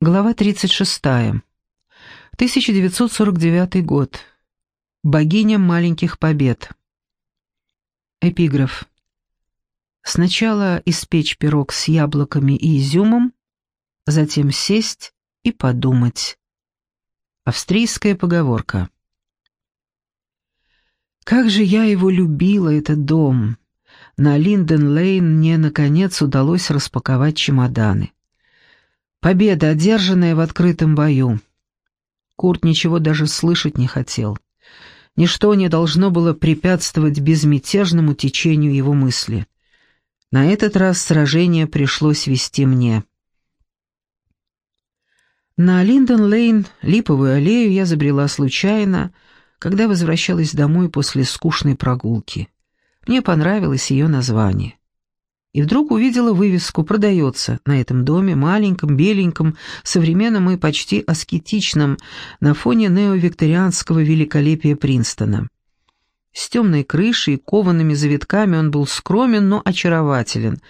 Глава 36. 1949 год. Богиня маленьких побед. Эпиграф. Сначала испечь пирог с яблоками и изюмом, затем сесть и подумать. Австрийская поговорка. Как же я его любила, этот дом. На Линден-Лейн мне, наконец, удалось распаковать чемоданы. Победа, одержанная в открытом бою. Курт ничего даже слышать не хотел. Ничто не должно было препятствовать безмятежному течению его мысли. На этот раз сражение пришлось вести мне. На Линдон-Лейн, Липовую аллею, я забрела случайно, когда возвращалась домой после скучной прогулки. Мне понравилось ее название и вдруг увидела вывеску «Продается» на этом доме, маленьком, беленьком, современном и почти аскетичном, на фоне неовикторианского великолепия Принстона. С темной крышей и коваными завитками он был скромен, но очарователен.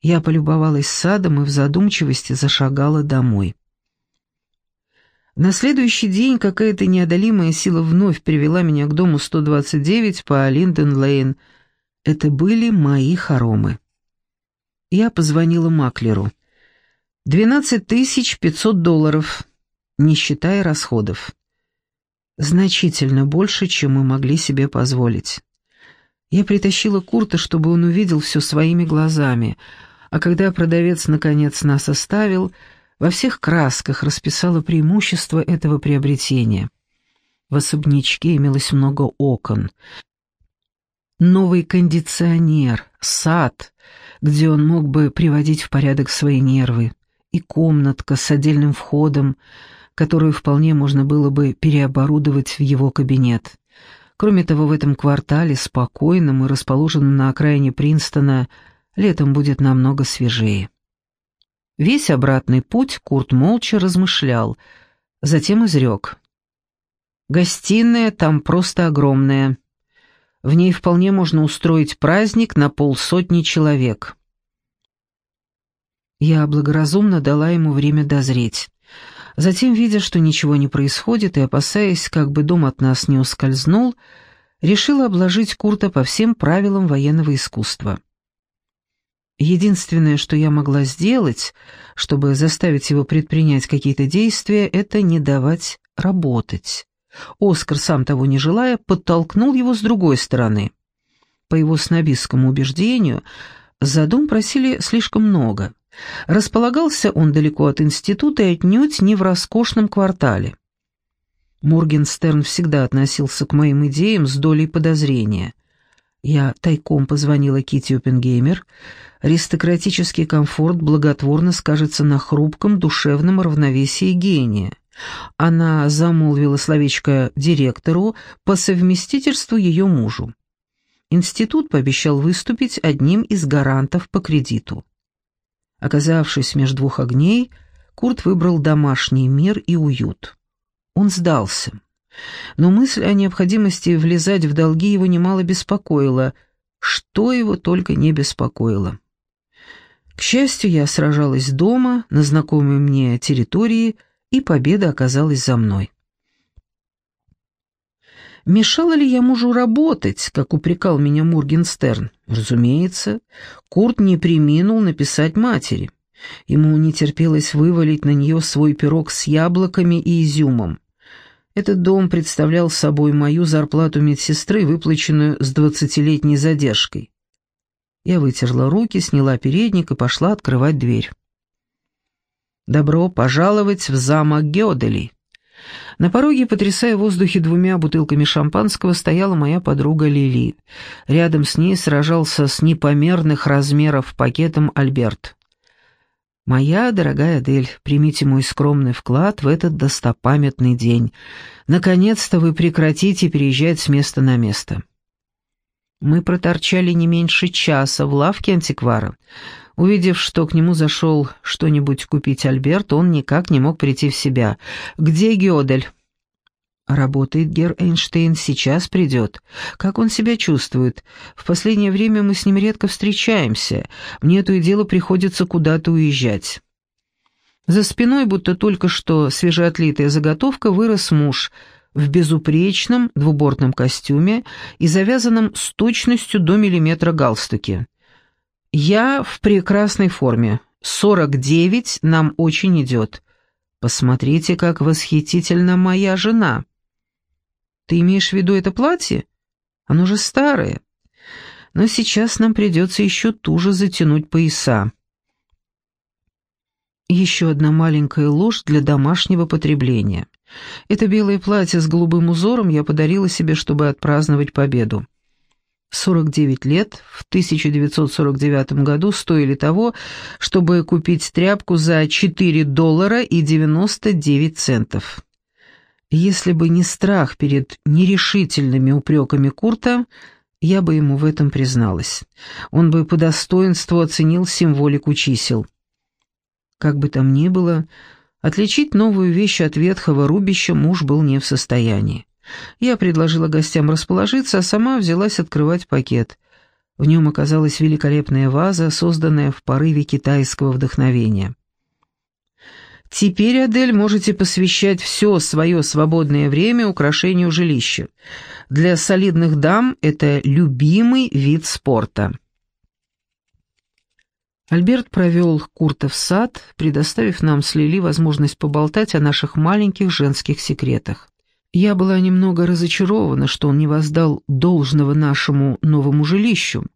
Я полюбовалась садом и в задумчивости зашагала домой. На следующий день какая-то неодолимая сила вновь привела меня к дому 129 по Линден-Лейн. Это были мои хоромы. Я позвонила маклеру. «Двенадцать тысяч пятьсот долларов, не считая расходов. Значительно больше, чем мы могли себе позволить. Я притащила Курта, чтобы он увидел все своими глазами, а когда продавец наконец нас оставил, во всех красках расписала преимущества этого приобретения. В особнячке имелось много окон. Новый кондиционер, сад, где он мог бы приводить в порядок свои нервы, и комнатка с отдельным входом, которую вполне можно было бы переоборудовать в его кабинет. Кроме того, в этом квартале, спокойном и расположенном на окраине Принстона, летом будет намного свежее. Весь обратный путь Курт молча размышлял, затем изрек. «Гостиная там просто огромная. В ней вполне можно устроить праздник на полсотни человек. Я благоразумно дала ему время дозреть. Затем, видя, что ничего не происходит, и опасаясь, как бы дом от нас не ускользнул, решила обложить Курта по всем правилам военного искусства. Единственное, что я могла сделать, чтобы заставить его предпринять какие-то действия, это не давать работать. Оскар, сам того не желая, подтолкнул его с другой стороны. По его снобистскому убеждению, за дом просили слишком много. Располагался он далеко от института и отнюдь не в роскошном квартале. Моргенстерн всегда относился к моим идеям с долей подозрения. Я тайком позвонила Кити Оппенгеймер. Аристократический комфорт благотворно скажется на хрупком душевном равновесии гения. Она замолвила словечко директору по совместительству ее мужу. Институт пообещал выступить одним из гарантов по кредиту. Оказавшись между двух огней, Курт выбрал домашний мир и уют. Он сдался. Но мысль о необходимости влезать в долги его немало беспокоила, что его только не беспокоило. К счастью, я сражалась дома, на знакомой мне территории, и победа оказалась за мной. Мешала ли я мужу работать, как упрекал меня Моргенстерн? Разумеется, Курт не приминул написать матери. Ему не терпелось вывалить на нее свой пирог с яблоками и изюмом. Этот дом представлял собой мою зарплату медсестры, выплаченную с двадцатилетней задержкой. Я вытерла руки, сняла передник и пошла открывать дверь. «Добро пожаловать в замок Геодели!» На пороге, потрясая в воздухе двумя бутылками шампанского, стояла моя подруга Лили. Рядом с ней сражался с непомерных размеров пакетом Альберт. «Моя дорогая Адель, примите мой скромный вклад в этот достопамятный день. Наконец-то вы прекратите переезжать с места на место». Мы проторчали не меньше часа в лавке антиквара. Увидев, что к нему зашел что-нибудь купить Альберт, он никак не мог прийти в себя. «Где Гёдель?» «Работает Гер Эйнштейн, сейчас придет. Как он себя чувствует? В последнее время мы с ним редко встречаемся. Мне то и дело приходится куда-то уезжать». За спиной, будто только что свежеотлитая заготовка, вырос муж в безупречном двубортном костюме и завязанном с точностью до миллиметра галстуке. «Я в прекрасной форме. Сорок девять нам очень идет. Посмотрите, как восхитительна моя жена». «Ты имеешь в виду это платье? Оно же старое. Но сейчас нам придется еще туже затянуть пояса». Еще одна маленькая ложь для домашнего потребления. Это белое платье с голубым узором я подарила себе, чтобы отпраздновать победу. 49 лет в 1949 году стоили того, чтобы купить тряпку за 4 доллара и 99 центов. Если бы не страх перед нерешительными упреками Курта, я бы ему в этом призналась. Он бы по достоинству оценил символику чисел. Как бы там ни было, отличить новую вещь от ветхого рубища муж был не в состоянии. Я предложила гостям расположиться, а сама взялась открывать пакет. В нем оказалась великолепная ваза, созданная в порыве китайского вдохновения. Теперь, Адель, можете посвящать все свое свободное время украшению жилища. Для солидных дам это любимый вид спорта. Альберт провел Курта в сад, предоставив нам с Лили возможность поболтать о наших маленьких женских секретах. Я была немного разочарована, что он не воздал должного нашему новому жилищу,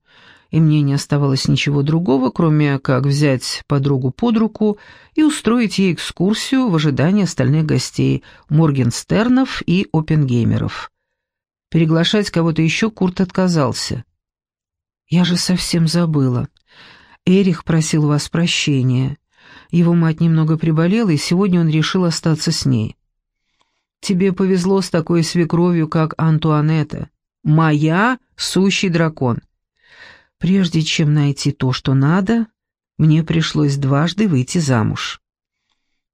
и мне не оставалось ничего другого, кроме как взять подругу под руку и устроить ей экскурсию в ожидании остальных гостей, Моргенстернов и Опенгеймеров. Приглашать кого-то еще Курт отказался. «Я же совсем забыла. Эрих просил вас прощения. Его мать немного приболела, и сегодня он решил остаться с ней. Тебе повезло с такой свекровью, как Антуанетта. Моя — сущий дракон. Прежде чем найти то, что надо, мне пришлось дважды выйти замуж.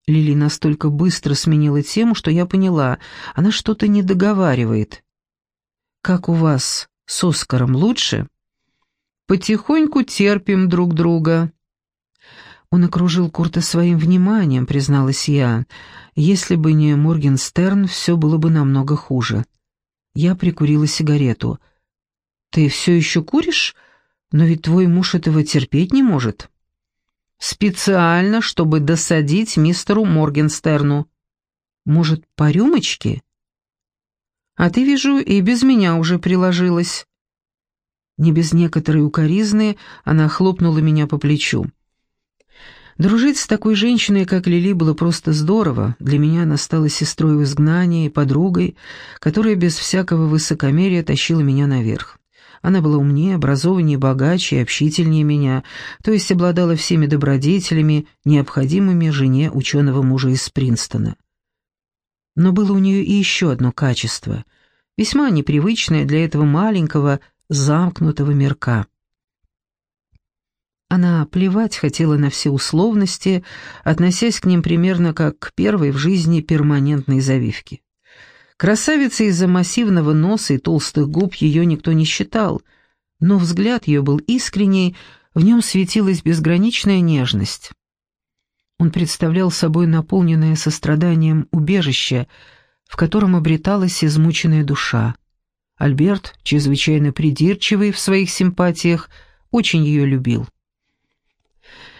Лили настолько быстро сменила тему, что я поняла, она что-то не договаривает. «Как у вас с Оскаром лучше?» Потихоньку терпим друг друга». Он окружил Курта своим вниманием, призналась я. Если бы не Моргенстерн, все было бы намного хуже. Я прикурила сигарету. «Ты все еще куришь? Но ведь твой муж этого терпеть не может». «Специально, чтобы досадить мистеру Моргенстерну. Может, по рюмочке?» «А ты, вижу, и без меня уже приложилась». Не без некоторой укоризны она хлопнула меня по плечу. Дружить с такой женщиной, как Лили, было просто здорово. Для меня она стала сестрой в изгнании, подругой, которая без всякого высокомерия тащила меня наверх. Она была умнее, образованнее, богаче и общительнее меня, то есть обладала всеми добродетелями, необходимыми жене ученого мужа из Принстона. Но было у нее и еще одно качество, весьма непривычное для этого маленького, замкнутого мирка. Она плевать хотела на все условности, относясь к ним примерно как к первой в жизни перманентной завивке. Красавицей из-за массивного носа и толстых губ ее никто не считал, но взгляд ее был искренний, в нем светилась безграничная нежность. Он представлял собой наполненное состраданием убежище, в котором обреталась измученная душа. Альберт, чрезвычайно придирчивый в своих симпатиях, очень ее любил.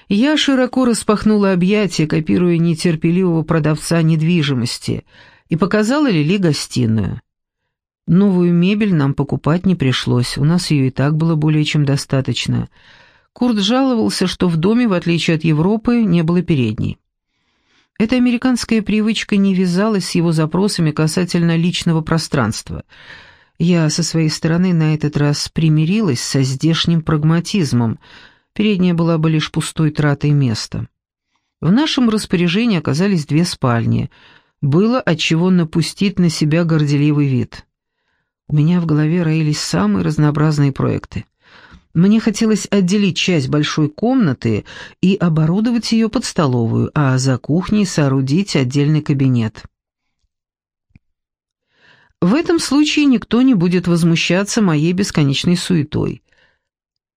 Я широко распахнула объятия, копируя нетерпеливого продавца недвижимости, и показала Лили гостиную. Новую мебель нам покупать не пришлось, у нас ее и так было более чем достаточно. Курт жаловался, что в доме, в отличие от Европы, не было передней. Эта американская привычка не вязалась с его запросами касательно личного пространства — я со своей стороны на этот раз примирилась со здешним прагматизмом. Передняя была бы лишь пустой тратой места. В нашем распоряжении оказались две спальни. Было от чего напустить на себя горделивый вид. У меня в голове роились самые разнообразные проекты. Мне хотелось отделить часть большой комнаты и оборудовать ее под столовую, а за кухней соорудить отдельный кабинет. В этом случае никто не будет возмущаться моей бесконечной суетой.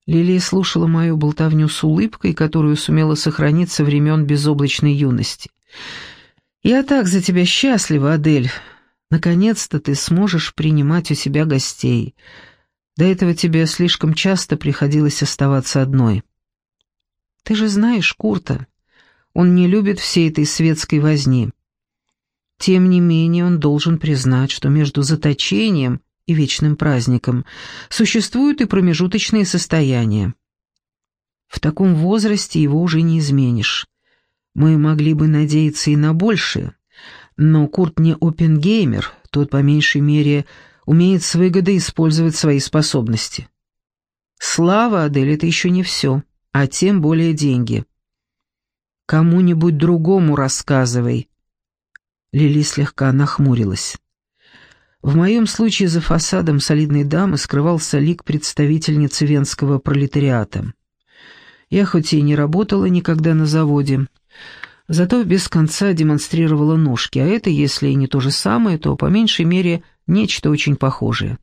Лилия слушала мою болтовню с улыбкой, которую сумела сохранить со времен безоблачной юности. «Я так за тебя счастлива, Адель. Наконец-то ты сможешь принимать у себя гостей. До этого тебе слишком часто приходилось оставаться одной». «Ты же знаешь Курта. Он не любит всей этой светской возни. Тем не менее, он должен признать, что между заточением и вечным праздником существуют и промежуточные состояния. В таком возрасте его уже не изменишь. Мы могли бы надеяться и на большее, но Курт не опенгеймер, тот по меньшей мере умеет с выгодой использовать свои способности. Слава, Адель, это еще не все, а тем более деньги. Кому-нибудь другому рассказывай, Лили слегка нахмурилась. В моем случае за фасадом солидной дамы скрывался лик представительницы венского пролетариата. Я хоть и не работала никогда на заводе, зато без конца демонстрировала ножки, а это, если и не то же самое, то, по меньшей мере, нечто очень похожее.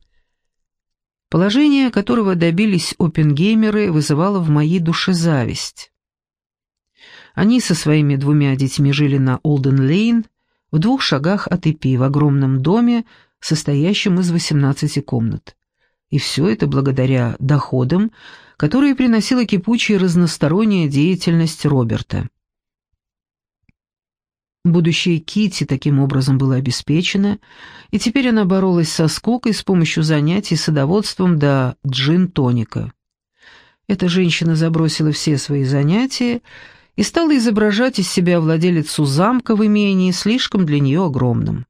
Положение, которого добились опенгеймеры, вызывало в моей душе зависть. Они со своими двумя детьми жили на Олден-Лейн, в двух шагах от ИПИ, в огромном доме, состоящем из 18 комнат. И все это благодаря доходам, которые приносила кипучая разносторонняя деятельность Роберта. Будущее Кити таким образом было обеспечено, и теперь она боролась со скукой с помощью занятий садоводством до джин-тоника. Эта женщина забросила все свои занятия и стала изображать из себя владелицу замка в имении, слишком для нее огромным.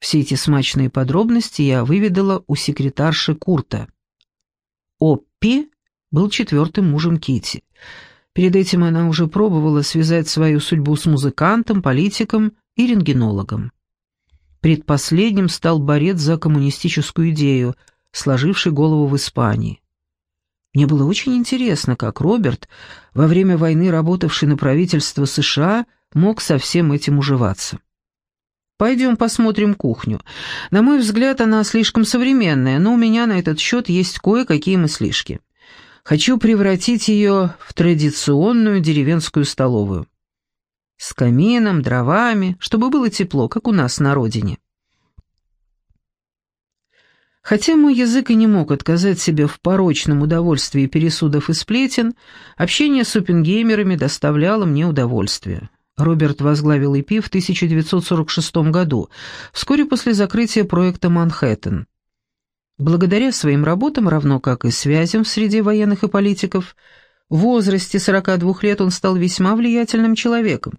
Все эти смачные подробности я выведала у секретарши Курта. Оппи был четвертым мужем Кити. Перед этим она уже пробовала связать свою судьбу с музыкантом, политиком и рентгенологом. Предпоследним стал борец за коммунистическую идею, сложивший голову в Испании. Мне было очень интересно, как Роберт, во время войны работавший на правительство США, мог со всем этим уживаться. Пойдем посмотрим кухню. На мой взгляд, она слишком современная, но у меня на этот счет есть кое-какие мыслишки. Хочу превратить ее в традиционную деревенскую столовую. С камином, дровами, чтобы было тепло, как у нас на родине. Хотя мой язык и не мог отказать себе в порочном удовольствии пересудов и сплетен, общение с опенгеймерами доставляло мне удовольствие. Роберт возглавил ИПИ в 1946 году, вскоре после закрытия проекта «Манхэттен». Благодаря своим работам, равно как и связям в среде военных и политиков, в возрасте 42 лет он стал весьма влиятельным человеком.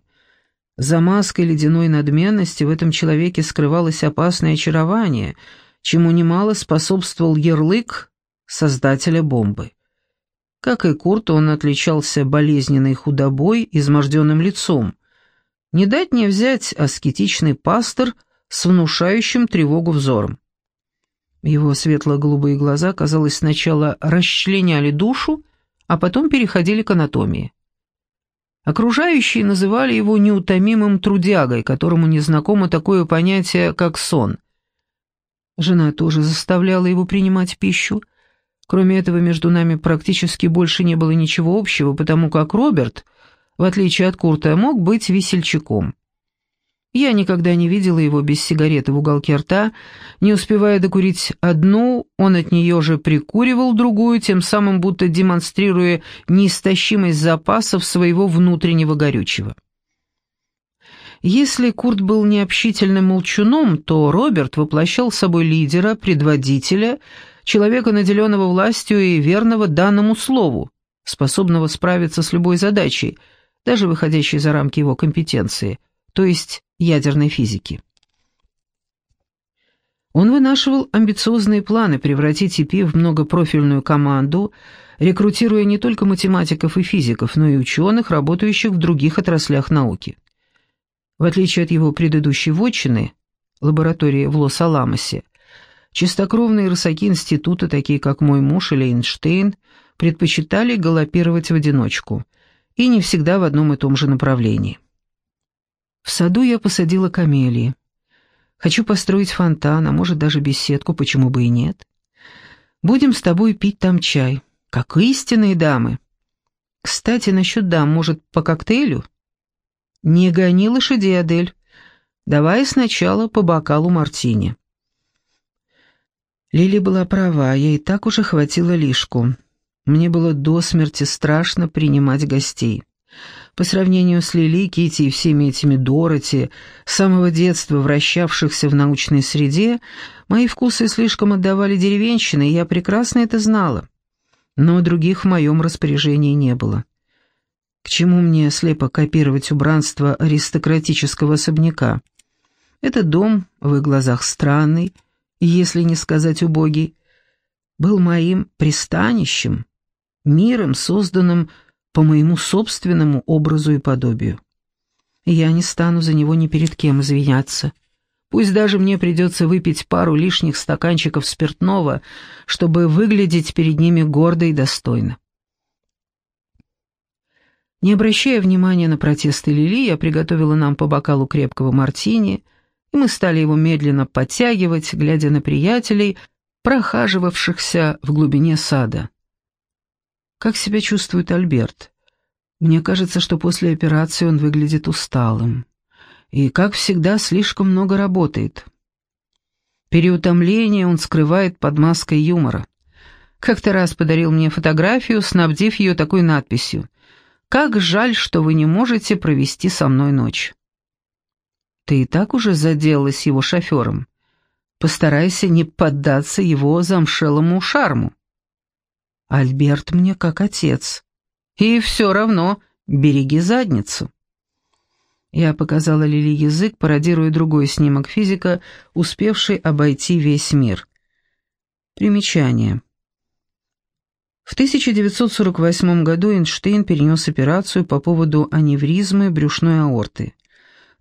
За маской ледяной надменности в этом человеке скрывалось опасное очарование – чему немало способствовал ярлык создателя бомбы. Как и Курт, он отличался болезненной худобой, изможденным лицом. Не дать не взять аскетичный пастор с внушающим тревогу взором. Его светло-голубые глаза, казалось, сначала расчленяли душу, а потом переходили к анатомии. Окружающие называли его неутомимым трудягой, которому незнакомо такое понятие, как сон – Жена тоже заставляла его принимать пищу. Кроме этого, между нами практически больше не было ничего общего, потому как Роберт, в отличие от Курта, мог быть весельчаком. Я никогда не видела его без сигареты в уголке рта. Не успевая докурить одну, он от нее же прикуривал другую, тем самым будто демонстрируя неистощимость запасов своего внутреннего горючего. Если Курт был необщительным молчуном, то Роберт воплощал собой лидера, предводителя, человека, наделенного властью и верного данному слову, способного справиться с любой задачей, даже выходящей за рамки его компетенции, то есть ядерной физики. Он вынашивал амбициозные планы превратить ИПИ в многопрофильную команду, рекрутируя не только математиков и физиков, но и ученых, работающих в других отраслях науки. В отличие от его предыдущей вотчины, лаборатории в Лос-Аламосе, чистокровные рысаки института, такие как мой муж или Эйнштейн, предпочитали галопировать в одиночку, и не всегда в одном и том же направлении. В саду я посадила камелии. Хочу построить фонтан, а может даже беседку, почему бы и нет. Будем с тобой пить там чай. как истинные дамы. Кстати, насчет дам, может, по коктейлю? Не гони лошадей, Адель. Давай сначала по бокалу мартини. Лили была права, ей так уже хватило лишку. Мне было до смерти страшно принимать гостей. По сравнению с Лили, Кити и всеми этими Дороти, с самого детства вращавшихся в научной среде, мои вкусы слишком отдавали деревенщины, и я прекрасно это знала. Но других в моем распоряжении не было. К чему мне слепо копировать убранство аристократического особняка? Этот дом в их глазах странный, если не сказать убогий, был моим пристанищем, миром, созданным по моему собственному образу и подобию. я не стану за него ни перед кем извиняться. Пусть даже мне придется выпить пару лишних стаканчиков спиртного, чтобы выглядеть перед ними гордо и достойно. Не обращая внимания на протесты Лили, я приготовила нам по бокалу крепкого мартини, и мы стали его медленно подтягивать, глядя на приятелей, прохаживавшихся в глубине сада. Как себя чувствует Альберт? Мне кажется, что после операции он выглядит усталым. И, как всегда, слишком много работает. Переутомление он скрывает под маской юмора. Как-то раз подарил мне фотографию, снабдив ее такой надписью «Как жаль, что вы не можете провести со мной ночь». Ты и так уже заделалась его шофером. Постарайся не поддаться его замшелому шарму. Альберт мне как отец. И все равно береги задницу. Я показала Лили язык, пародируя другой снимок физика, успевший обойти весь мир. Примечание. В 1948 году Эйнштейн перенес операцию по поводу аневризмы брюшной аорты.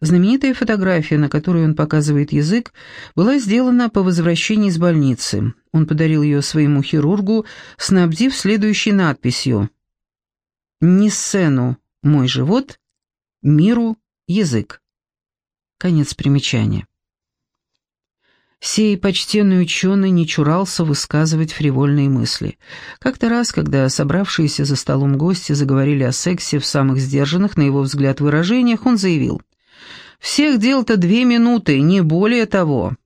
Знаменитая фотография, на которой он показывает язык, была сделана по возвращении из больницы. Он подарил ее своему хирургу, снабдив следующей надписью «Ниссену – мой живот, миру – язык». Конец примечания. Сей почтенный ученый не чурался высказывать фривольные мысли. Как-то раз, когда собравшиеся за столом гости заговорили о сексе в самых сдержанных, на его взгляд, выражениях, он заявил – всех дел-то две минуты, не более того».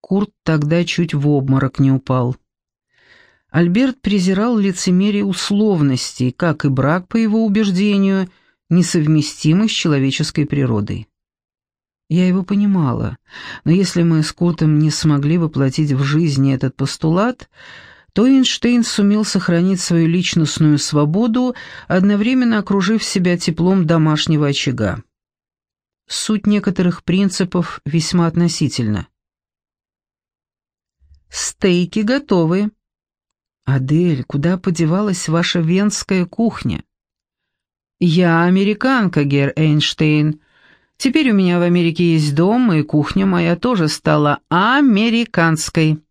Курт тогда чуть в обморок не упал. Альберт презирал лицемерие условностей, как и брак, по его убеждению, несовместимый с человеческой природой. Я его понимала, но если мы с Куртом не смогли воплотить в жизни этот постулат, то Эйнштейн сумел сохранить свою личностную свободу, одновременно окружив себя теплом домашнего очага. Суть некоторых принципов весьма относительна. «Стейки готовы». «Адель, куда подевалась ваша венская кухня?» «Я американка, Гер Эйнштейн. Теперь у меня в Америке есть дом, и кухня моя тоже стала американской».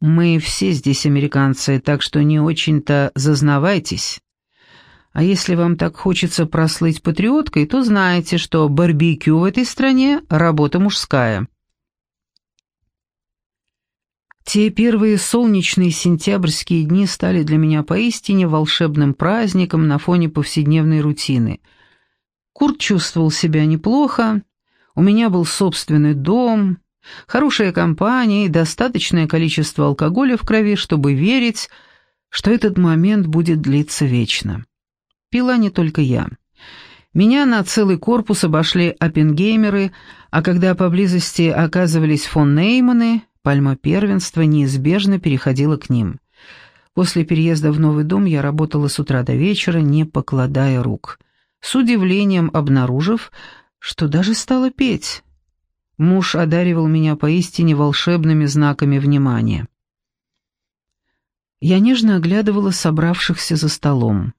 Мы все здесь американцы, так что не очень-то зазнавайтесь. А если вам так хочется прослыть патриоткой, то знайте, что барбекю в этой стране – работа мужская. Те первые солнечные сентябрьские дни стали для меня поистине волшебным праздником на фоне повседневной рутины. Курт чувствовал себя неплохо, у меня был собственный дом, Хорошая компания и достаточное количество алкоголя в крови, чтобы верить, что этот момент будет длиться вечно. Пила не только я. Меня на целый корпус обошли оппенгеймеры, а когда поблизости оказывались фон Нейманы, пальма первенства неизбежно переходила к ним. После переезда в новый дом я работала с утра до вечера, не покладая рук, с удивлением обнаружив, что даже стала петь. Муж одаривал меня поистине волшебными знаками внимания. Я нежно оглядывала собравшихся за столом.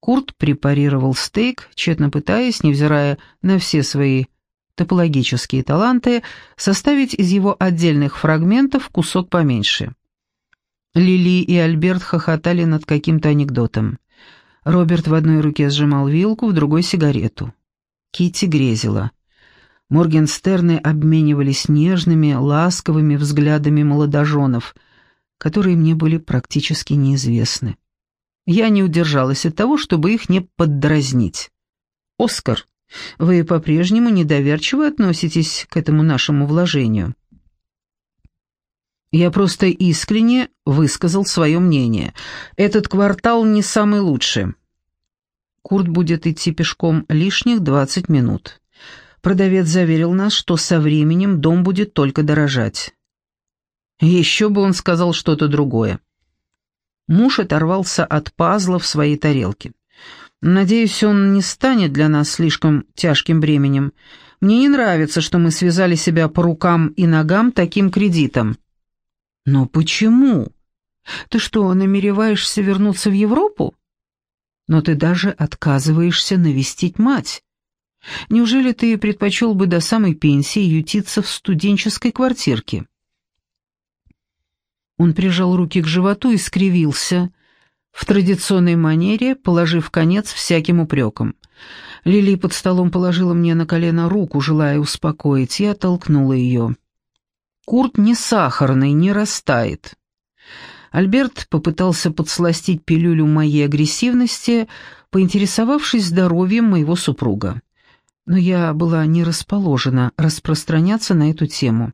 Курт препарировал стейк, тщетно пытаясь, невзирая на все свои топологические таланты, составить из его отдельных фрагментов кусок поменьше. Лили и Альберт хохотали над каким-то анекдотом. Роберт в одной руке сжимал вилку, в другой — сигарету. Кити грезила — Моргенстерны обменивались нежными, ласковыми взглядами молодоженов. которые мне были практически неизвестны. Я не удержалась от того, чтобы их не поддразнить. «Оскар, вы по-прежнему недоверчиво относитесь к этому нашему вложению?» Я просто искренне высказал свое мнение. Этот квартал не самый лучший. Курт будет идти пешком лишних 20 минут. Продавец заверил нас, что со временем дом будет только дорожать. Еще бы он сказал что-то другое. Муж оторвался от пазла в своей тарелке. «Надеюсь, он не станет для нас слишком тяжким бременем. Мне не нравится, что мы связали себя по рукам и ногам таким кредитом». «Но почему? Ты что, намереваешься вернуться в Европу? Но ты даже отказываешься навестить мать. Неужели ты предпочел бы до самой пенсии ютиться в студенческой квартирке?» Он прижал руки к животу и скривился, в традиционной манере, положив конец всяким упрекам. Лили под столом положила мне на колено руку, желая успокоить, и оттолкнула ее. Курт не сахарный, не растает. Альберт попытался подсластить пилюлю моей агрессивности, поинтересовавшись здоровьем моего супруга. Но я была не расположена распространяться на эту тему.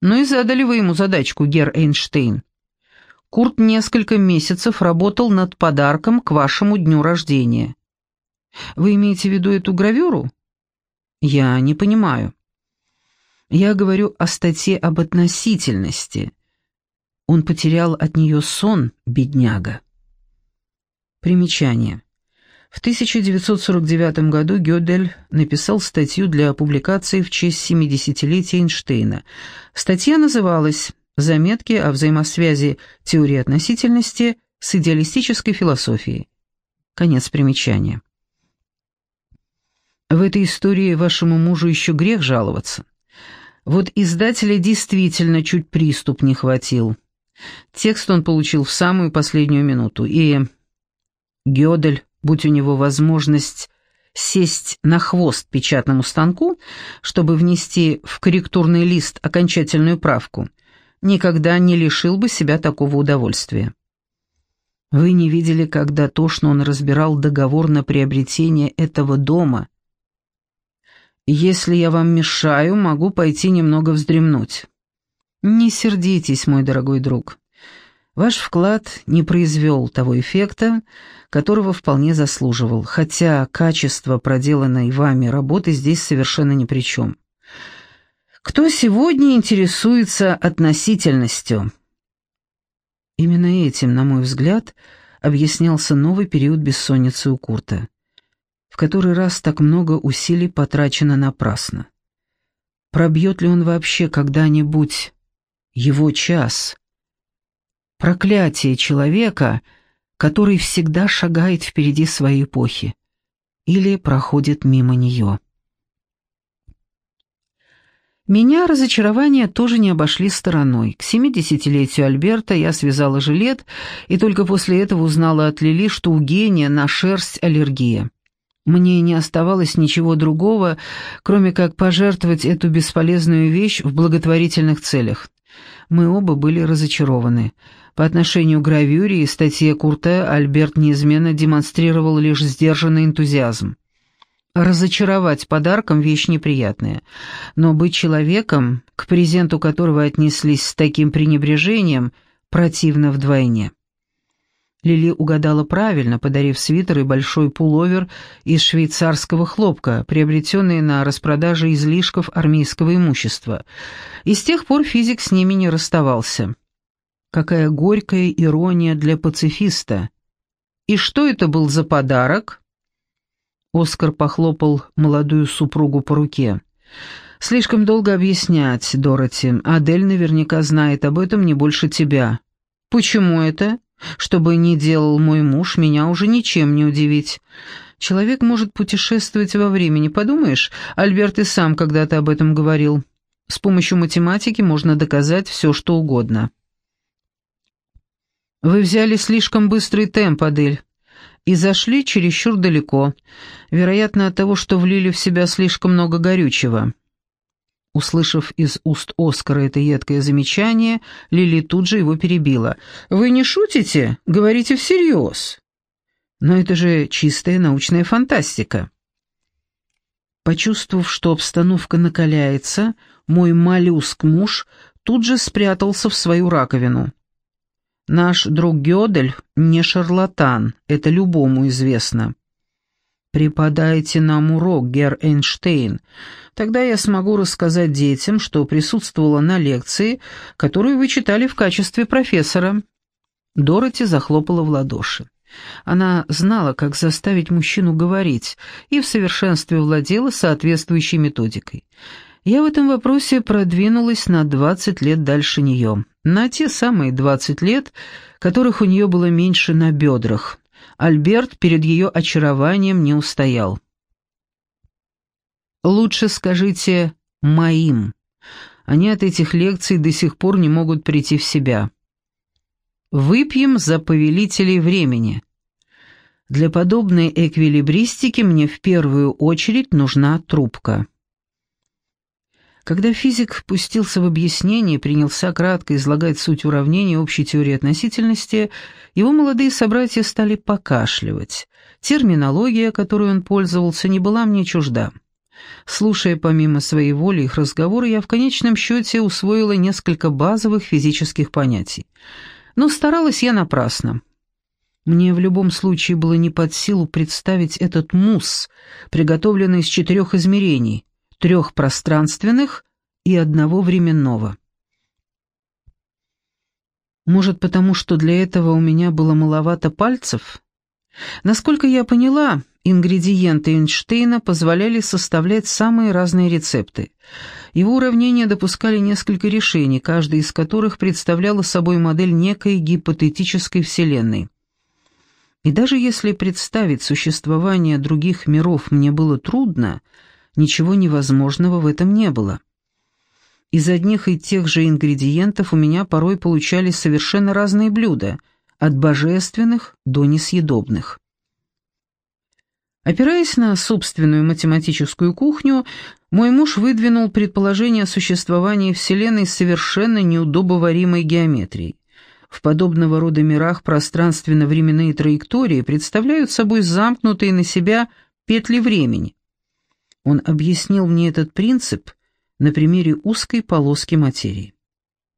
Ну и задали вы ему задачку, Гер Эйнштейн. Курт несколько месяцев работал над подарком к вашему дню рождения. Вы имеете в виду эту гравюру? Я не понимаю. Я говорю о статье об относительности. Он потерял от нее сон, бедняга. Примечание. В 1949 году Гёдель написал статью для публикации в честь 70-летия Эйнштейна. Статья называлась «Заметки о взаимосвязи теории относительности с идеалистической философией». Конец примечания. В этой истории вашему мужу еще грех жаловаться. Вот издателя действительно чуть приступ не хватил. Текст он получил в самую последнюю минуту, и Гёдель, будь у него возможность сесть на хвост печатному станку, чтобы внести в корректурный лист окончательную правку, никогда не лишил бы себя такого удовольствия. Вы не видели, как дотошно он разбирал договор на приобретение этого дома, если я вам мешаю, могу пойти немного вздремнуть. Не сердитесь, мой дорогой друг. Ваш вклад не произвел того эффекта, которого вполне заслуживал, хотя качество проделанной вами работы здесь совершенно ни при чем. Кто сегодня интересуется относительностью? Именно этим, на мой взгляд, объяснялся новый период бессонницы у Курта в который раз так много усилий потрачено напрасно. Пробьет ли он вообще когда-нибудь его час? Проклятие человека, который всегда шагает впереди своей эпохи или проходит мимо нее. Меня разочарования тоже не обошли стороной. К семидесятилетию Альберта я связала жилет, и только после этого узнала от Лили, что у гения на шерсть аллергия. Мне не оставалось ничего другого, кроме как пожертвовать эту бесполезную вещь в благотворительных целях. Мы оба были разочарованы. По отношению к гравюре и статье Курте Альберт неизменно демонстрировал лишь сдержанный энтузиазм. Разочаровать подарком – вещь неприятная, но быть человеком, к презенту которого отнеслись с таким пренебрежением, противно вдвойне. Лили угадала правильно, подарив свитер и большой пуловер из швейцарского хлопка, приобретенные на распродаже излишков армейского имущества. И с тех пор физик с ними не расставался. Какая горькая ирония для пацифиста. «И что это был за подарок?» Оскар похлопал молодую супругу по руке. «Слишком долго объяснять, Дороти. Адель наверняка знает об этом не больше тебя». «Почему это?» Что бы ни делал мой муж, меня уже ничем не удивить. Человек может путешествовать во времени, подумаешь, Альберт и сам когда-то об этом говорил. С помощью математики можно доказать все, что угодно. Вы взяли слишком быстрый темп, Адель, и зашли чересчур далеко, вероятно, от того, что влили в себя слишком много горючего. Услышав из уст Оскара это едкое замечание, Лили тут же его перебила. «Вы не шутите? Говорите всерьез?» «Но это же чистая научная фантастика». Почувствовав, что обстановка накаляется, мой моллюск-муж тут же спрятался в свою раковину. Наш друг Гёдель не шарлатан, это любому известно. Преподайте нам урок, Гер Эйнштейн. Тогда я смогу рассказать детям, что присутствовала на лекции, которую вы читали в качестве профессора». Дороти захлопала в ладоши. Она знала, как заставить мужчину говорить, и в совершенстве владела соответствующей методикой. Я в этом вопросе продвинулась на 20 лет дальше нее, на те самые 20 лет, которых у нее было меньше на бедрах, Альберт перед ее очарованием не устоял. «Лучше скажите «моим». Они от этих лекций до сих пор не могут прийти в себя. Выпьем за повелителей времени. Для подобной эквилибристики мне в первую очередь нужна трубка». Когда физик пустился в объяснение и принялся кратко излагать суть уравнений общей теории относительности, его молодые собратья стали покашливать. Терминология, которой он пользовался, не была мне чужда. Слушая помимо своей воли их разговоры, я в конечном счете усвоила несколько базовых физических понятий. Но старалась я напрасно. Мне в любом случае было не под силу представить этот мусс, приготовленный из четырех измерений — трех пространственных и одного временного. Может, потому что для этого у меня было маловато пальцев? Насколько я поняла, ингредиенты Эйнштейна позволяли составлять самые разные рецепты. Его уравнения допускали несколько решений, каждая из которых представляла собой модель некой гипотетической вселенной. И даже если представить существование других миров мне было трудно, Ничего невозможного в этом не было. Из одних и тех же ингредиентов у меня порой получались совершенно разные блюда, от божественных до несъедобных. Опираясь на собственную математическую кухню, мой муж выдвинул предположение о существовании Вселенной совершенно неудобоваримой геометрией. В подобного рода мирах пространственно-временные траектории представляют собой замкнутые на себя петли времени. Он объяснил мне этот принцип на примере узкой полоски материи.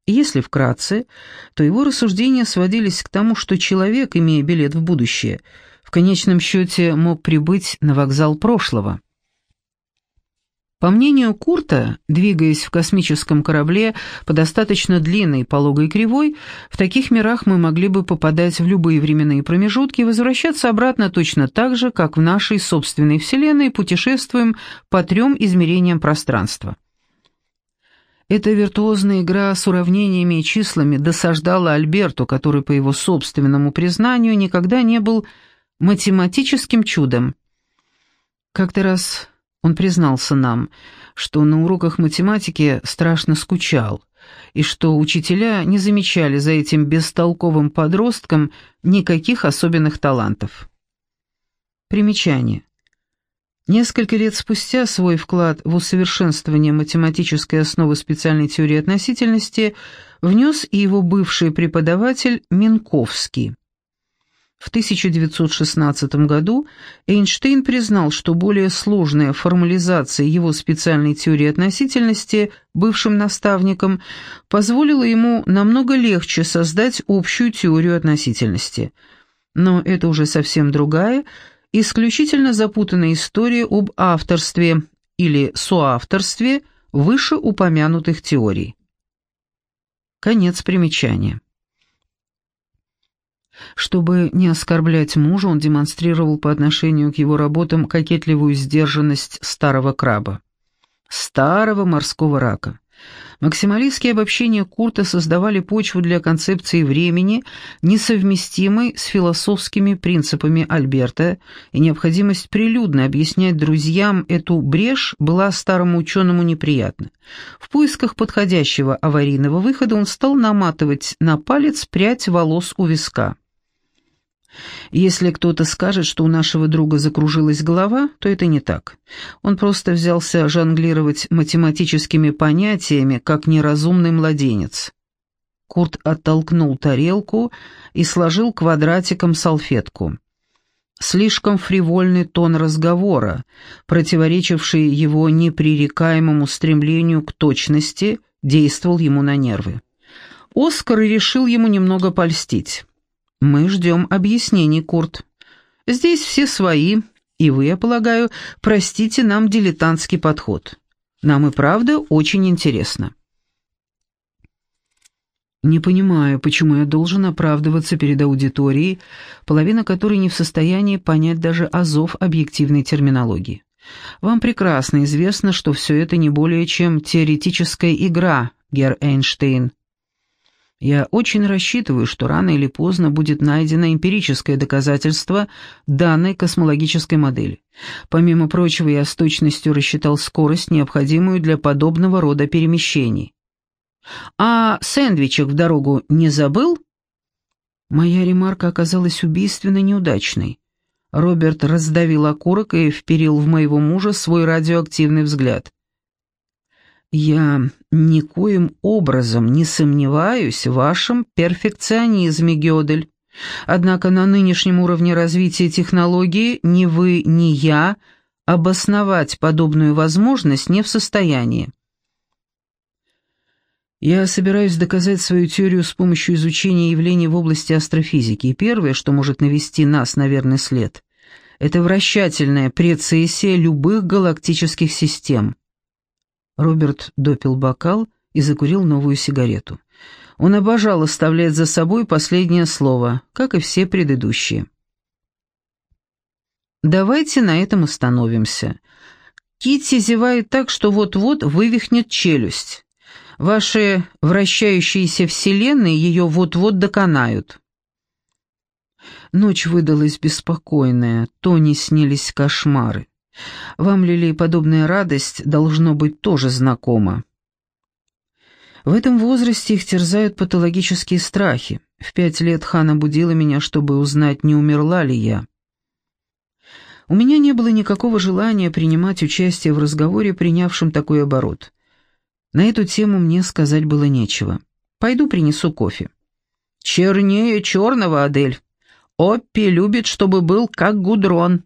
Если вкратце, то его рассуждения сводились к тому, что человек, имея билет в будущее, в конечном счете мог прибыть на вокзал прошлого. По мнению Курта, двигаясь в космическом корабле по достаточно длинной пологой кривой, в таких мирах мы могли бы попадать в любые временные промежутки и возвращаться обратно точно так же, как в нашей собственной Вселенной путешествуем по трем измерениям пространства. Эта виртуозная игра с уравнениями и числами досаждала Альберту, который, по его собственному признанию, никогда не был математическим чудом. Как-то раз он признался нам, что на уроках математики страшно скучал, и что учителя не замечали за этим бестолковым подростком никаких особенных талантов. Примечание. Несколько лет спустя свой вклад в усовершенствование математической основы специальной теории относительности внес и его бывший преподаватель Минковский. В 1916 году Эйнштейн признал, что более сложная формализация его специальной теории относительности бывшим наставникам позволила ему намного легче создать общую теорию относительности. Но это уже совсем другая, исключительно запутанная история об авторстве или соавторстве вышеупомянутых теорий. Конец примечания. Чтобы не оскорблять мужа, он демонстрировал по отношению к его работам кокетливую сдержанность старого краба. Старого морского рака. Максималистские обобщения Курта создавали почву для концепции времени, несовместимой с философскими принципами Альберта, и необходимость прилюдно объяснять друзьям эту брешь была старому ученому неприятна. В поисках подходящего аварийного выхода он стал наматывать на палец прядь волос у виска. Если кто-то скажет, что у нашего друга закружилась голова, то это не так. Он просто взялся жонглировать математическими понятиями, как неразумный младенец. Курт оттолкнул тарелку и сложил квадратиком салфетку. Слишком фривольный тон разговора, противоречивший его непререкаемому стремлению к точности, действовал ему на нервы. Оскар решил ему немного польстить. «Мы ждем объяснений, Курт. Здесь все свои, и вы, я полагаю, простите нам дилетантский подход. Нам и правда очень интересно». Не понимаю, почему я должен оправдываться перед аудиторией, половина которой не в состоянии понять даже азов объективной терминологии. Вам прекрасно известно, что все это не более чем теоретическая игра, Герр Эйнштейн. Я очень рассчитываю, что рано или поздно будет найдено эмпирическое доказательство данной космологической модели. Помимо прочего, я с точностью рассчитал скорость, необходимую для подобного рода перемещений. А сэндвичек в дорогу не забыл? Моя ремарка оказалась убийственно неудачной. Роберт раздавил окурок и вперил в моего мужа свой радиоактивный взгляд. «Я никоим образом не сомневаюсь в вашем перфекционизме, Гёдель. Однако на нынешнем уровне развития технологии ни вы, ни я обосновать подобную возможность не в состоянии. Я собираюсь доказать свою теорию с помощью изучения явлений в области астрофизики, и первое, что может навести нас на верный след, это вращательная прецессия любых галактических систем. Роберт допил бокал и закурил новую сигарету. Он обожал оставлять за собой последнее слово, как и все предыдущие. «Давайте на этом остановимся. Китти зевает так, что вот-вот вывихнет челюсть». Ваши вращающиеся вселенные ее вот-вот доконают. Ночь выдалась беспокойная, то не снились кошмары. Вам, Лилей, подобная радость должно быть тоже знакома. В этом возрасте их терзают патологические страхи. В пять лет Хана будила меня, чтобы узнать, не умерла ли я. У меня не было никакого желания принимать участие в разговоре, принявшем такой оборот. На эту тему мне сказать было нечего. Пойду принесу кофе. Чернее черного, Адель. Оппи любит, чтобы был как гудрон.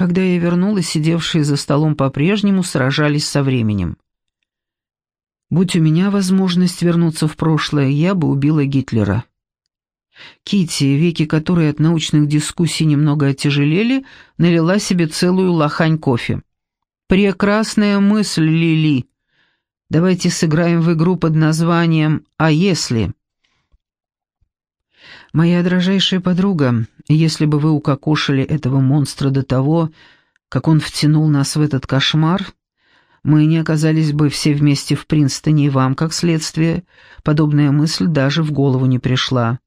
Когда я вернулась, сидевшие за столом по-прежнему сражались со временем. Будь у меня возможность вернуться в прошлое, я бы убила Гитлера. Кити, веки которой от научных дискуссий немного оттяжелели, налила себе целую лохань кофе. «Прекрасная мысль, Лили. Давайте сыграем в игру под названием «А если?». Моя дрожайшая подруга, если бы вы укокошили этого монстра до того, как он втянул нас в этот кошмар, мы не оказались бы все вместе в Принстоне, и вам, как следствие, подобная мысль даже в голову не пришла.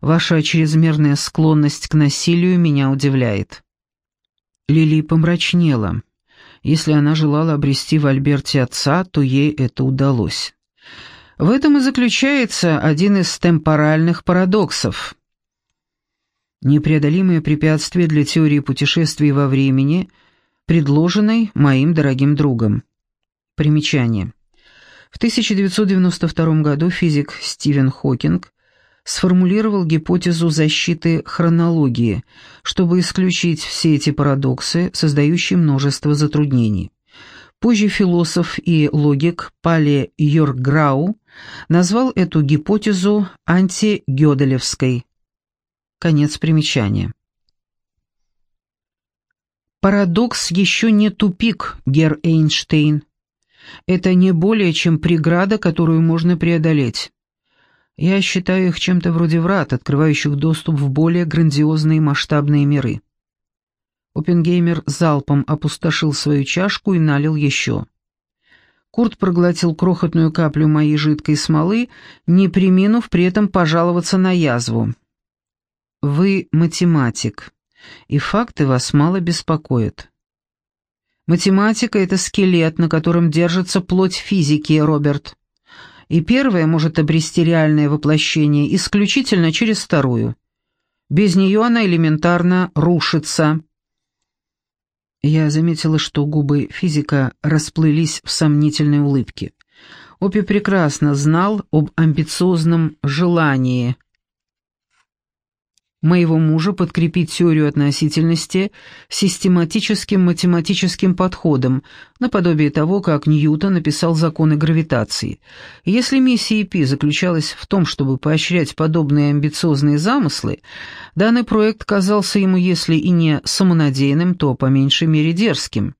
Ваша чрезмерная склонность к насилию меня удивляет». Лили помрачнела. Если она желала обрести в Альберте отца, то ей это удалось. В этом и заключается один из темпоральных парадоксов. Непреодолимое препятствие для теории путешествий во времени, предложенной моим дорогим другом. Примечание. В 1992 году физик Стивен Хокинг сформулировал гипотезу защиты хронологии, чтобы исключить все эти парадоксы, создающие множество затруднений. Позже философ и логик Пале Йорграу назвал эту гипотезу антигёделевской. Конец примечания. Парадокс еще не тупик, Гер Эйнштейн. Это не более чем преграда, которую можно преодолеть. Я считаю их чем-то вроде врат, открывающих доступ в более грандиозные масштабные миры. Опенгеймер залпом опустошил свою чашку и налил еще. Курт проглотил крохотную каплю моей жидкой смолы, не приминув при этом пожаловаться на язву. «Вы математик, и факты вас мало беспокоят». «Математика — это скелет, на котором держится плоть физики, Роберт и первая может обрести реальное воплощение исключительно через вторую. Без нее она элементарно рушится. Я заметила, что губы физика расплылись в сомнительной улыбке. Опи прекрасно знал об амбициозном желании моего мужа подкрепить теорию относительности систематическим математическим подходом, наподобие того, как Ньютон написал законы гравитации. Если миссия ИПИ заключалась в том, чтобы поощрять подобные амбициозные замыслы, данный проект казался ему, если и не самонадеянным, то по меньшей мере дерзким.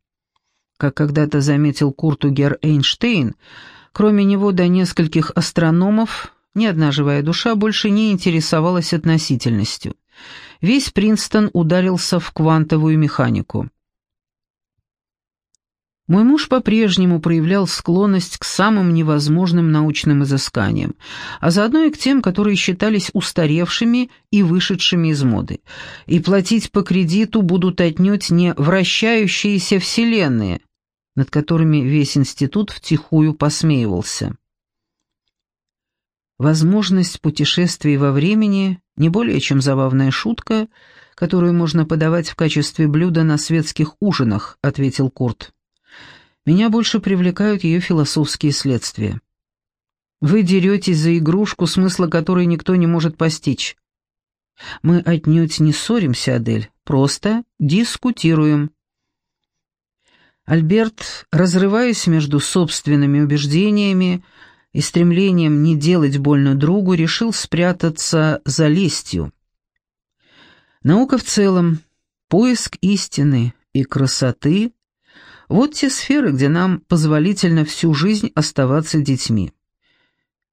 Как когда-то заметил Куртугер Эйнштейн, кроме него до нескольких астрономов ни одна живая душа больше не интересовалась относительностью. Весь Принстон ударился в квантовую механику. Мой муж по-прежнему проявлял склонность к самым невозможным научным изысканиям, а заодно и к тем, которые считались устаревшими и вышедшими из моды. И платить по кредиту будут отнюдь не вращающиеся вселенные, над которыми весь институт втихую посмеивался. Возможность путешествий во времени – не более чем забавная шутка, которую можно подавать в качестве блюда на светских ужинах, ответил Курт. Меня больше привлекают ее философские следствия. Вы деретесь за игрушку, смысла которой никто не может постичь. Мы отнюдь не ссоримся, Адель, просто дискутируем. Альберт, разрываясь между собственными убеждениями, и стремлением не делать больно другу решил спрятаться за лестью. Наука в целом, поиск истины и красоты — вот те сферы, где нам позволительно всю жизнь оставаться детьми.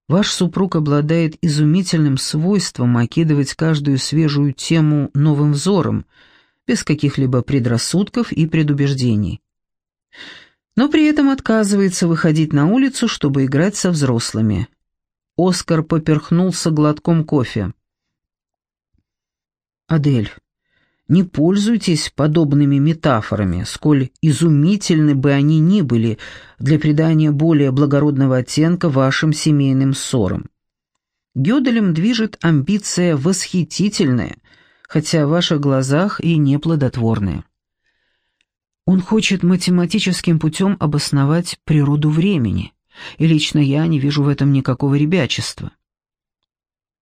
Ваш супруг обладает изумительным свойством окидывать каждую свежую тему новым взором, без каких-либо предрассудков и предубеждений но при этом отказывается выходить на улицу, чтобы играть со взрослыми. Оскар поперхнулся глотком кофе. «Адель, не пользуйтесь подобными метафорами, сколь изумительны бы они ни были для придания более благородного оттенка вашим семейным ссорам. Гёделем движет амбиция восхитительная, хотя в ваших глазах и неплодотворная. Он хочет математическим путем обосновать природу времени, и лично я не вижу в этом никакого ребячества.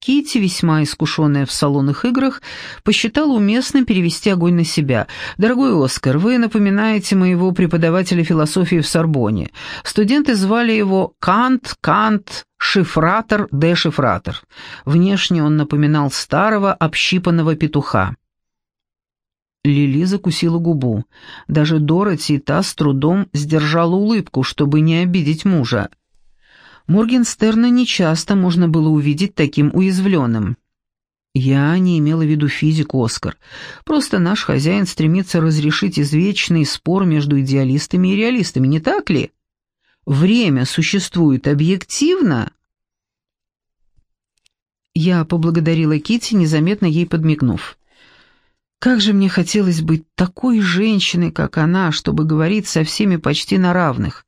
Кити, весьма искушенная в салонных играх, посчитала уместным перевести огонь на себя. «Дорогой Оскар, вы напоминаете моего преподавателя философии в Сорбоне. Студенты звали его Кант, Кант, Шифратор, Дешифратор. Внешне он напоминал старого общипанного петуха. Лили закусила губу. Даже Дороти та с трудом сдержала улыбку, чтобы не обидеть мужа. Моргенстерна нечасто можно было увидеть таким уязвленным. Я не имела в виду физику, Оскар. Просто наш хозяин стремится разрешить извечный спор между идеалистами и реалистами, не так ли? Время существует объективно. Я поблагодарила Кити, незаметно ей подмигнув. Как же мне хотелось быть такой женщиной, как она, чтобы говорить со всеми почти на равных.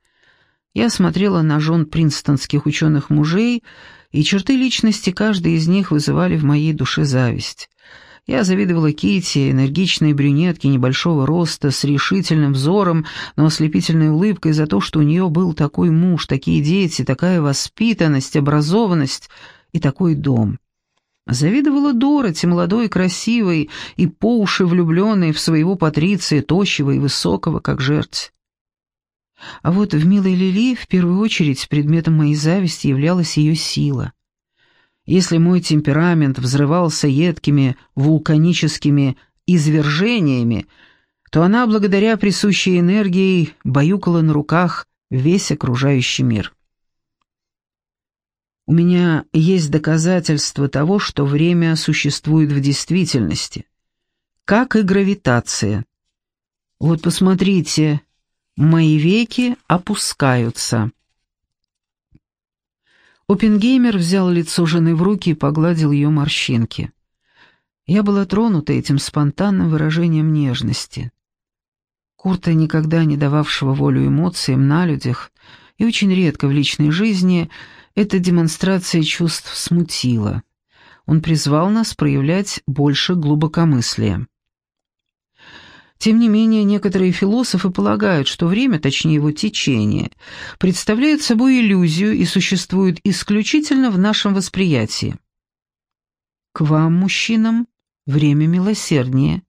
Я смотрела на жен принстонских ученых-мужей, и черты личности каждой из них вызывали в моей душе зависть. Я завидовала Кити, энергичной брюнетке небольшого роста, с решительным взором, но ослепительной улыбкой за то, что у нее был такой муж, такие дети, такая воспитанность, образованность и такой дом. Завидовала Дороти, молодой и красивой, и по уши влюбленной в своего Патриция, тощего и высокого, как жерть. А вот в милой Лили в первую очередь предметом моей зависти являлась ее сила. Если мой темперамент взрывался едкими вулканическими извержениями, то она, благодаря присущей энергии, баюкала на руках весь окружающий мир. У меня есть доказательства того, что время существует в действительности, как и гравитация. Вот посмотрите, мои веки опускаются. Оппенгеймер взял лицо жены в руки и погладил ее морщинки. Я была тронута этим спонтанным выражением нежности. Курта, никогда не дававшего волю эмоциям на людях и очень редко в личной жизни, эта демонстрация чувств смутила. он призвал нас проявлять больше глубокомыслия. Тем не менее, некоторые философы полагают, что время, точнее его течение, представляет собой иллюзию и существует исключительно в нашем восприятии. К вам, мужчинам, время милосерднее.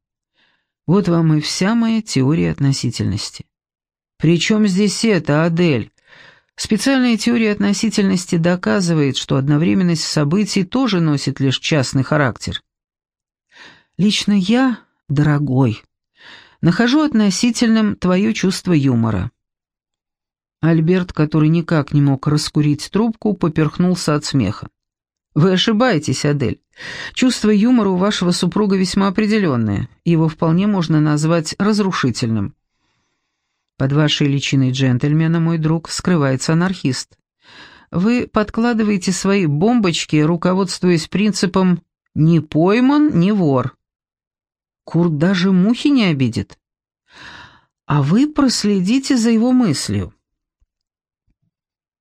Вот вам и вся моя теория относительности. Причем здесь это, Адель? Специальная теория относительности доказывает, что одновременность событий тоже носит лишь частный характер. Лично я, дорогой, Нахожу относительным твое чувство юмора». Альберт, который никак не мог раскурить трубку, поперхнулся от смеха. «Вы ошибаетесь, Адель. Чувство юмора у вашего супруга весьма определенное. Его вполне можно назвать разрушительным. Под вашей личиной джентльмена, мой друг, скрывается анархист. Вы подкладываете свои бомбочки, руководствуясь принципом «не пойман, не вор». Курт даже мухи не обидит. А вы проследите за его мыслью.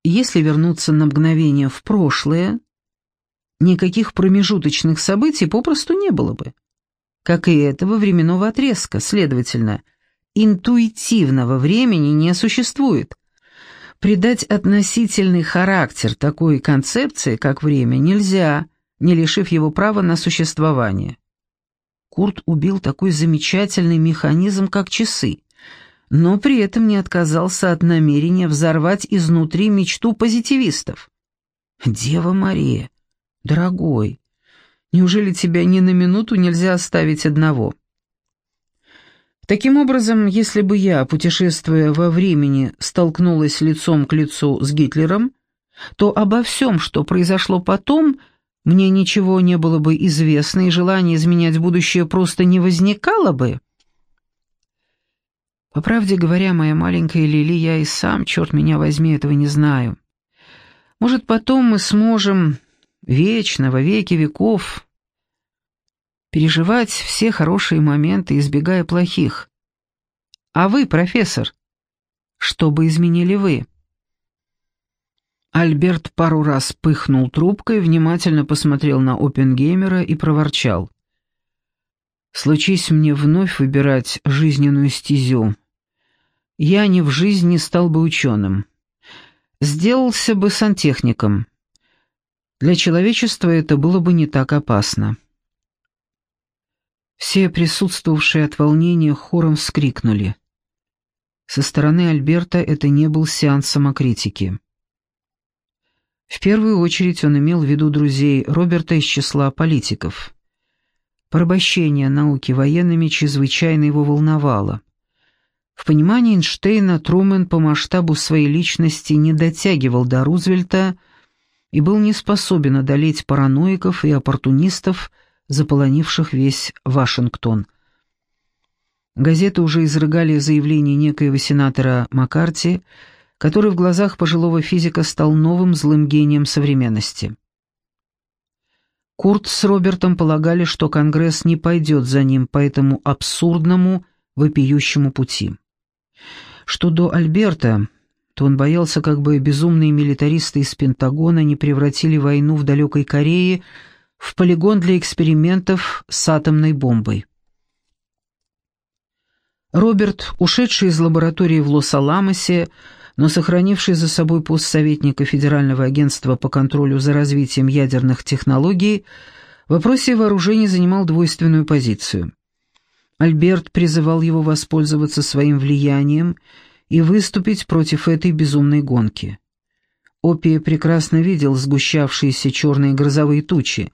Если вернуться на мгновение в прошлое, никаких промежуточных событий попросту не было бы. Как и этого временного отрезка, следовательно, интуитивного времени не существует. Придать относительный характер такой концепции, как время, нельзя, не лишив его права на существование. Курт убил такой замечательный механизм, как часы, но при этом не отказался от намерения взорвать изнутри мечту позитивистов. «Дева Мария, дорогой, неужели тебя ни на минуту нельзя оставить одного?» Таким образом, если бы я, путешествуя во времени, столкнулась лицом к лицу с Гитлером, то обо всем, что произошло потом, мне ничего не было бы известно, и желание изменять будущее просто не возникало бы. По правде говоря, моя маленькая Лили, я и сам, черт меня возьми, этого не знаю. Может, потом мы сможем вечно, во веки веков, переживать все хорошие моменты, избегая плохих. А вы, профессор, что бы изменили вы?» Альберт пару раз пыхнул трубкой, внимательно посмотрел на Опенгеймера и проворчал. «Случись мне вновь выбирать жизненную стезю. Я ни в жизни стал бы ученым. Сделался бы сантехником. Для человечества это было бы не так опасно». Все присутствовавшие от волнения хором вскрикнули. Со стороны Альберта это не был сеанс самокритики. В первую очередь он имел в виду друзей Роберта из числа политиков. Порабощение науки военными чрезвычайно его волновало. В понимании Эйнштейна Трумэн по масштабу своей личности не дотягивал до Рузвельта и был не способен одолеть параноиков и оппортунистов, заполонивших весь Вашингтон. Газеты уже изрыгали заявление некоего сенатора Маккарти, который в глазах пожилого физика стал новым злым гением современности. Курт с Робертом полагали, что Конгресс не пойдет за ним по этому абсурдному, вопиющему пути. Что до Альберта, то он боялся, как бы безумные милитаристы из Пентагона не превратили войну в далекой Корее в полигон для экспериментов с атомной бомбой. Роберт, ушедший из лаборатории в Лос-Аламосе, но сохранивший за собой пост советника Федерального агентства по контролю за развитием ядерных технологий, в вопросе вооружений занимал двойственную позицию. Альберт призывал его воспользоваться своим влиянием и выступить против этой безумной гонки. Опия прекрасно видел сгущавшиеся черные грозовые тучи,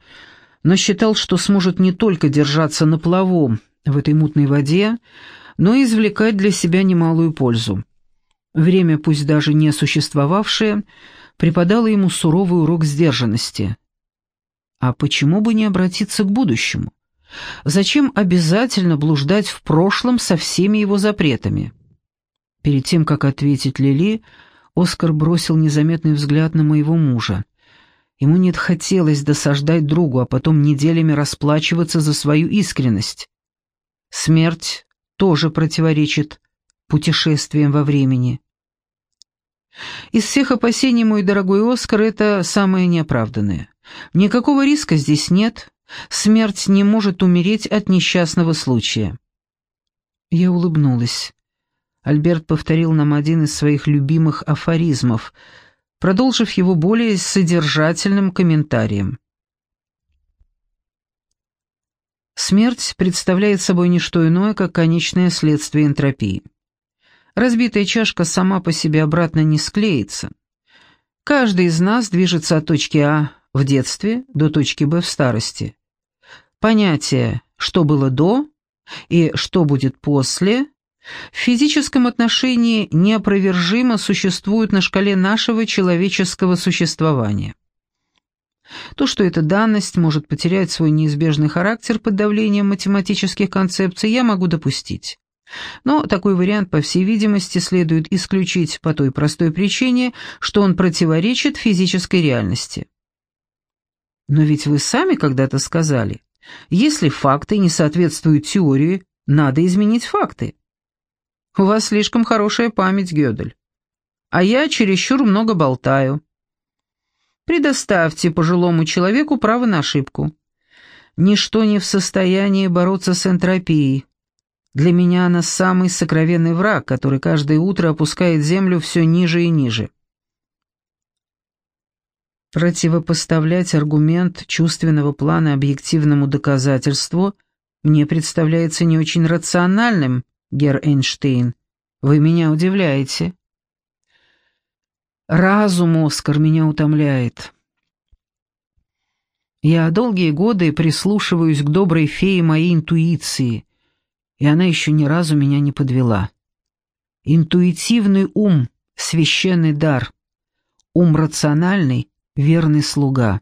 но считал, что сможет не только держаться на плаву в этой мутной воде, но и извлекать для себя немалую пользу. Время, пусть даже не существовавшее, преподало ему суровый урок сдержанности. А почему бы не обратиться к будущему? Зачем обязательно блуждать в прошлом со всеми его запретами? Перед тем, как ответить Лили, Оскар бросил незаметный взгляд на моего мужа. Ему нет хотелось досаждать другу, а потом неделями расплачиваться за свою искренность. Смерть тоже противоречит путешествиям во времени. Из всех опасений, мой дорогой Оскар, это самое неоправданное. Никакого риска здесь нет, смерть не может умереть от несчастного случая. Я улыбнулась. Альберт повторил нам один из своих любимых афоризмов, продолжив его более содержательным комментарием. Смерть представляет собой не что иное, как конечное следствие энтропии. Разбитая чашка сама по себе обратно не склеится. Каждый из нас движется от точки А в детстве до точки Б в старости. Понятие «что было до» и «что будет после» в физическом отношении неопровержимо существуют на шкале нашего человеческого существования. То, что эта данность может потерять свой неизбежный характер под давлением математических концепций, я могу допустить. Но такой вариант, по всей видимости, следует исключить по той простой причине, что он противоречит физической реальности. Но ведь вы сами когда-то сказали, если факты не соответствуют теории, надо изменить факты. У вас слишком хорошая память, Гёдель. А я чересчур много болтаю. Предоставьте пожилому человеку право на ошибку. Ничто не в состоянии бороться с энтропией. Для меня она самый сокровенный враг, который каждое утро опускает землю все ниже и ниже. Противопоставлять аргумент чувственного плана объективному доказательству мне представляется не очень рациональным, Гер Эйнштейн. Вы меня удивляете. Разум, Оскар, меня утомляет. Я долгие годы прислушиваюсь к доброй фее моей интуиции, и она еще ни разу меня не подвела. Интуитивный ум — священный дар, ум рациональный — верный слуга.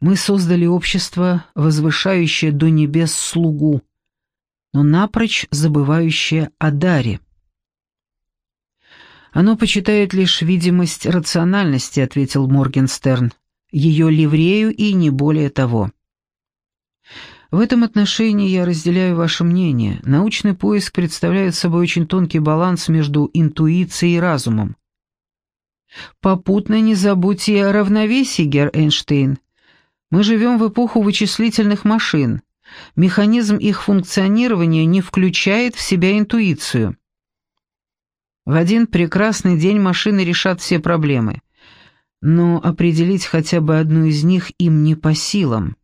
Мы создали общество, возвышающее до небес слугу, но напрочь забывающее о даре. «Оно почитает лишь видимость рациональности», — ответил Моргенстерн, — «ее ливрею и не более того». В этом отношении я разделяю ваше мнение. Научный поиск представляет собой очень тонкий баланс между интуицией и разумом. Попутно не забудьте о равновесии, Гер Эйнштейн. Мы живем в эпоху вычислительных машин. Механизм их функционирования не включает в себя интуицию. В один прекрасный день машины решат все проблемы, но определить хотя бы одну из них им не по силам.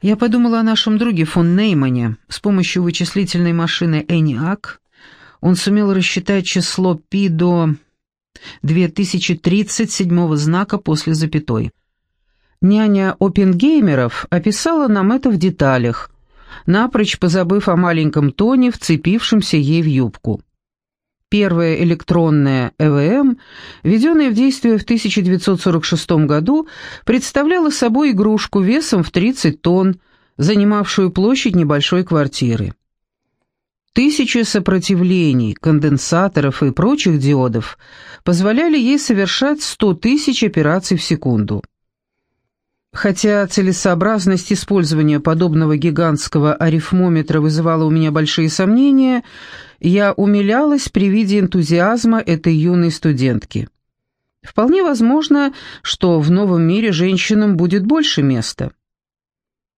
Я подумала о нашем друге фон Неймане. С помощью вычислительной машины ENIAC он сумел рассчитать число π до 2037 знака после запятой. Няня Оппенгеймеров описала нам это в деталях, напрочь позабыв о маленьком Тоне, вцепившемся ей в юбку. Первая электронная ЭВМ, введенная в действие в 1946 году, представляла собой игрушку весом в 30 тонн, занимавшую площадь небольшой квартиры. Тысячи сопротивлений, конденсаторов и прочих диодов позволяли ей совершать 100 тысяч операций в секунду. Хотя целесообразность использования подобного гигантского арифмометра вызывала у меня большие сомнения, я умилялась при виде энтузиазма этой юной студентки. Вполне возможно, что в новом мире женщинам будет больше места.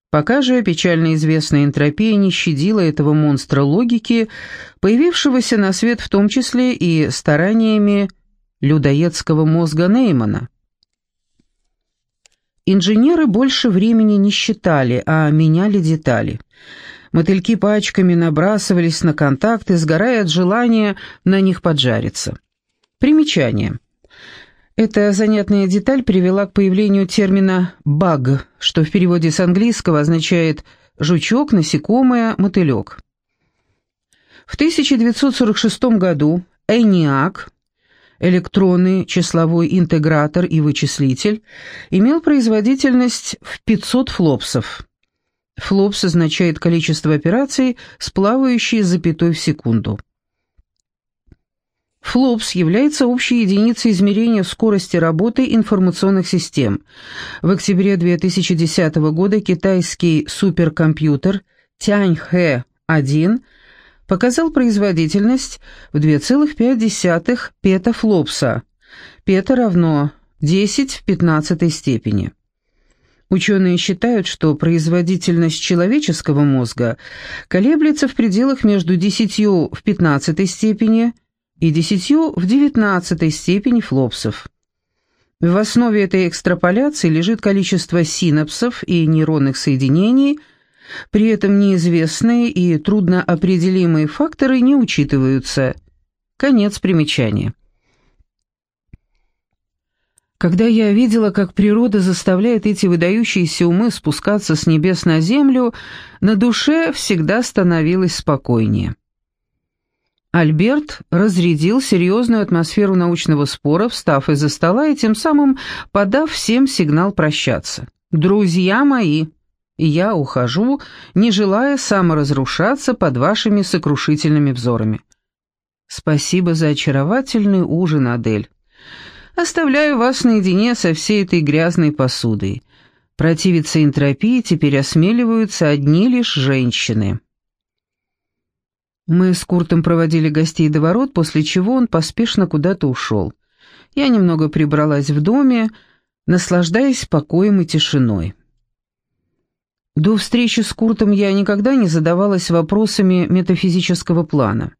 Пока же печально известная энтропия не щадила этого монстра логики, появившегося на свет в том числе и стараниями людоедского мозга Неймана. Инженеры больше времени не считали, а меняли детали. Мотыльки пачками набрасывались на контакты, сгорая от желания на них поджариться. Примечание. Эта занятная деталь привела к появлению термина «баг», что в переводе с английского означает «жучок, насекомое, мотылек». В 1946 году ENIAC электронный числовой интегратор и вычислитель, имел производительность в 500 флопсов. Флопс означает количество операций с плавающей запятой в секунду. Флопс является общей единицей измерения скорости работы информационных систем. В октябре 2010 года китайский суперкомпьютер Тяньхэ-1 показал производительность в 2,5 петафлопса. Пета равно 10 в 15 степени. Ученые считают, что производительность человеческого мозга колеблется в пределах между 10 в 15 степени и 10 в 19 степени флопсов. В основе этой экстраполяции лежит количество синапсов и нейронных соединений, при этом неизвестные и трудноопределимые факторы не учитываются. Конец примечания. Когда я видела, как природа заставляет эти выдающиеся умы спускаться с небес на землю, на душе всегда становилось спокойнее. Альберт разрядил серьезную атмосферу научного спора, встав из-за стола и тем самым подав всем сигнал прощаться. «Друзья мои, я ухожу, не желая саморазрушаться под вашими сокрушительными взорами. Спасибо за очаровательный ужин, Адель». Оставляю вас наедине со всей этой грязной посудой. Противиться энтропии теперь осмеливаются одни лишь женщины. Мы с Куртом проводили гостей до ворот, после чего он поспешно куда-то ушел. Я немного прибралась в доме, наслаждаясь покоем и тишиной. До встречи с Куртом я никогда не задавалась вопросами метафизического плана.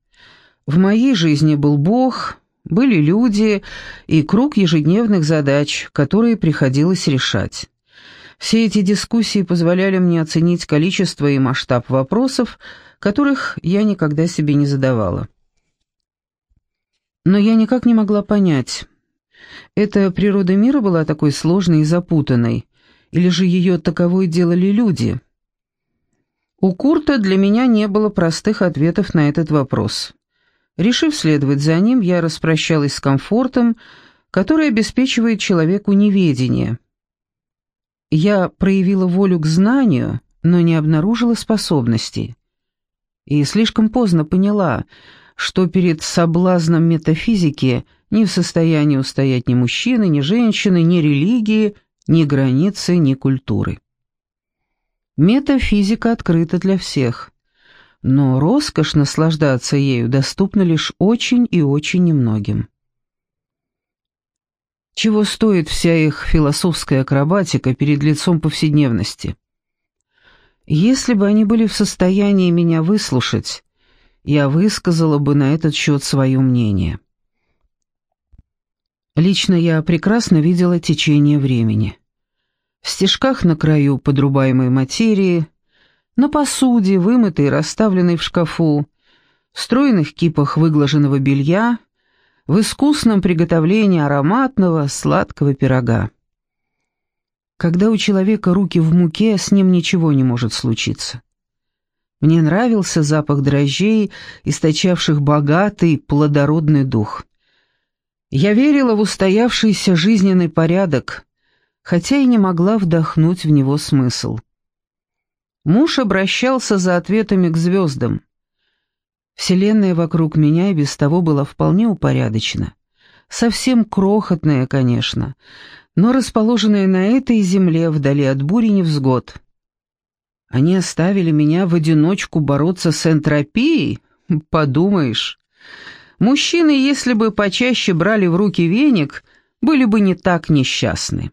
В моей жизни был Бог, были люди и круг ежедневных задач, которые приходилось решать. Все эти дискуссии позволяли мне оценить количество и масштаб вопросов, которых я никогда себе не задавала. Но я никак не могла понять, эта природа мира была такой сложной и запутанной, или же ее таковой делали люди? У Курта для меня не было простых ответов на этот вопрос. Решив следовать за ним, я распрощалась с комфортом, который обеспечивает человеку неведение. Я проявила волю к знанию, но не обнаружила способностей. И слишком поздно поняла, что перед соблазном метафизики не в состоянии устоять ни мужчины, ни женщины, ни религии, ни границы, ни культуры. Метафизика открыта для всех но роскошь наслаждаться ею доступна лишь очень и очень немногим. Чего стоит вся их философская акробатика перед лицом повседневности? Если бы они были в состоянии меня выслушать, я высказала бы на этот счет свое мнение. Лично я прекрасно видела течение времени. В стежках на краю подрубаемой материи – на посуде, вымытой и расставленной в шкафу, в стройных кипах выглаженного белья, в искусном приготовлении ароматного сладкого пирога. Когда у человека руки в муке, с ним ничего не может случиться. Мне нравился запах дрожжей, источавших богатый, плодородный дух. Я верила в устоявшийся жизненный порядок, хотя и не могла вдохнуть в него смысл. Муж обращался за ответами к звездам. Вселенная вокруг меня и без того была вполне упорядочена. Совсем крохотная, конечно, но расположенная на этой земле вдали от бури невзгод. Они оставили меня в одиночку бороться с энтропией? Подумаешь. Мужчины, если бы почаще брали в руки веник, были бы не так несчастны.